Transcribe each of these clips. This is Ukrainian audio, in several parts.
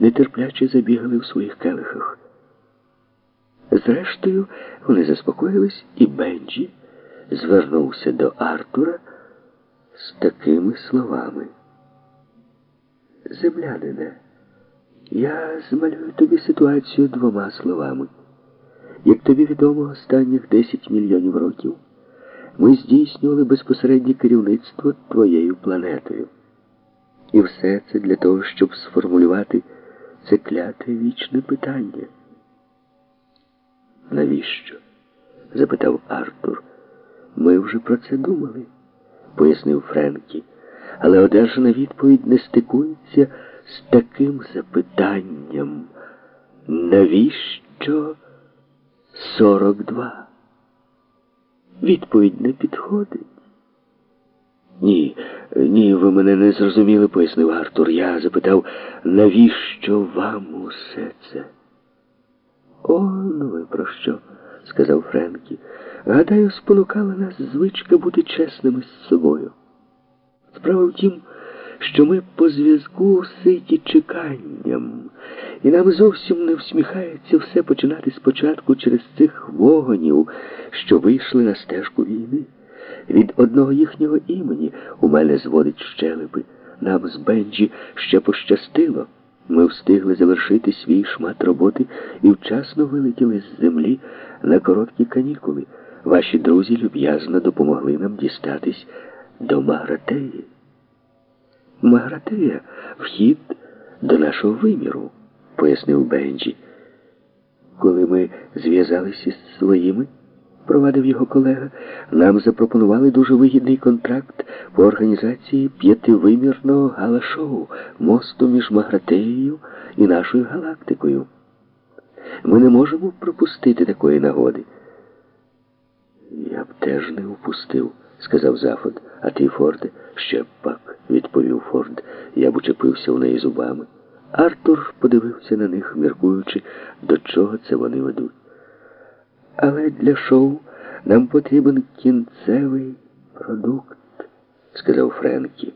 нетерпляче забігали в своїх келихах. Зрештою, вони заспокоїлись, і Бенджі звернувся до Артура з такими словами. Землянине, я змалюю тобі ситуацію двома словами. Як тобі відомо, останніх 10 мільйонів років ми здійснювали безпосереднє керівництво твоєю планетою. І все це для того, щоб сформулювати це кляте вічне питання. Навіщо? запитав Артур. Ми вже про це думали, пояснив Френкі. Але одержана відповідь не стикується з таким запитанням. Навіщо 42? Відповідь не підходить. Ні, ні, ви мене не зрозуміли, пояснив Артур. Я запитав, навіщо вам усе це? Он ви про що? сказав Френкі. Гадаю, спонукала нас звичка бути чесними з собою. Справа в тім, що ми по зв'язку ситі чеканням, і нам зовсім не всміхається все починати спочатку через цих вогонів, що вийшли на стежку війни. Від одного їхнього імені у мене зводить щелепи. Нам з Бенджі ще пощастило. Ми встигли завершити свій шмат роботи і вчасно вилетіли з землі на короткі канікули. Ваші друзі люб'язно допомогли нам дістатись до Магратеї. Магратея вхід до нашого виміру, пояснив Бенджі. Коли ми зв'язалися з своїми, провадив його колега, нам запропонували дуже вигідний контракт по організації п'ятивимірного галашоу, мосту між Магратеєю і нашою галактикою. Ми не можемо пропустити такої нагоди. Я б теж не упустив, сказав Зафод. А ти, Форде, ще б пак, відповів Форд. Я б учепився в неї зубами. Артур подивився на них, міркуючи, до чого це вони ведуть. Але для шоу нам потрібен кінцевий продукт, сказав Френкі.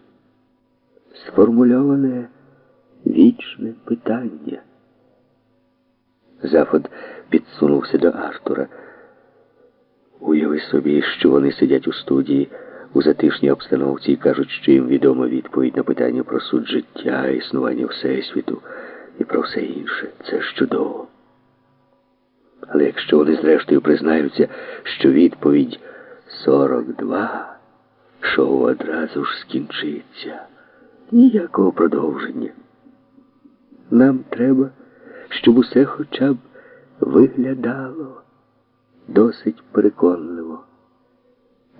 Сформульоване вічне питання. Зафод підсунувся до Артура. Уяви собі, що вони сидять у студії у затишній обстановці і кажуть, що їм відома відповідь на питання про суть життя, існування Всесвіту і про все інше. Це ж чудово. Але якщо вони зрештою признаються, що відповідь 42, шоу одразу ж скінчиться. Ніякого продовження. Нам треба, щоб усе хоча б виглядало досить переконливо,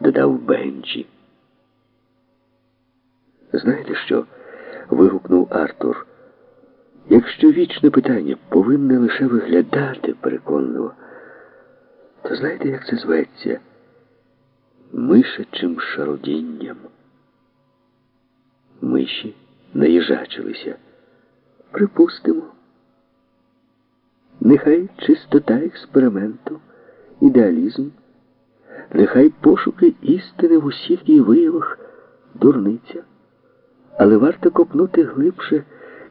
додав Бенджі. Знаєте що? вигукнув Артур. Якщо вічне питання повинне лише виглядати переконливо, то знаєте, як це зветься? Мишачим шародінням. Миші наїжачилися. Припустимо. Нехай чистота експерименту, ідеалізм, нехай пошуки істини в усіх її виявах дурниця, але варто копнути глибше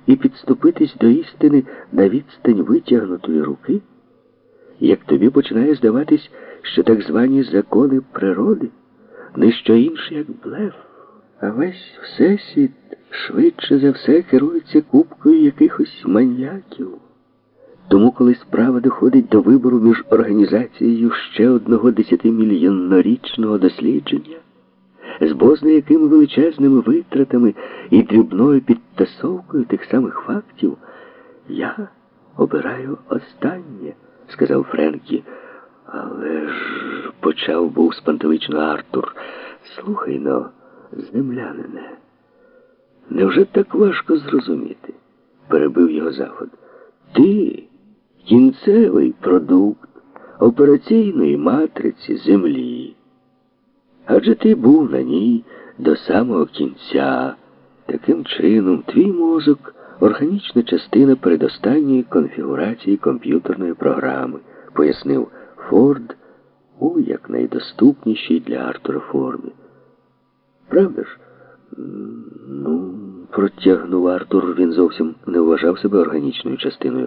і підступитись до істини на відстань витягнутої руки, як тобі починає здаватись, що так звані закони природи не що інше, як блеф, а весь всесвіт швидше за все керується купкою якихось маньяків. Тому, коли справа доходить до вибору між організацією ще одного десятимільйоннорічного дослідження, з бозна якими величезними витратами і дрібною підтасовкою тих самих фактів, я обираю останнє, сказав Френкі. Але ж почав був спантелично Артур. Слухай но, землянине, невже так важко зрозуміти? перебив його заход. Ти кінцевий продукт операційної матриці землі. Адже ти був на ній до самого кінця. Таким чином, твій мозок органічна частина передостанньої конфігурації комп'ютерної програми, пояснив Форд у якнайдоступнішій для Артура формі. Правда ж, Ну, протягнув Артур, він зовсім не вважав себе органічною частиною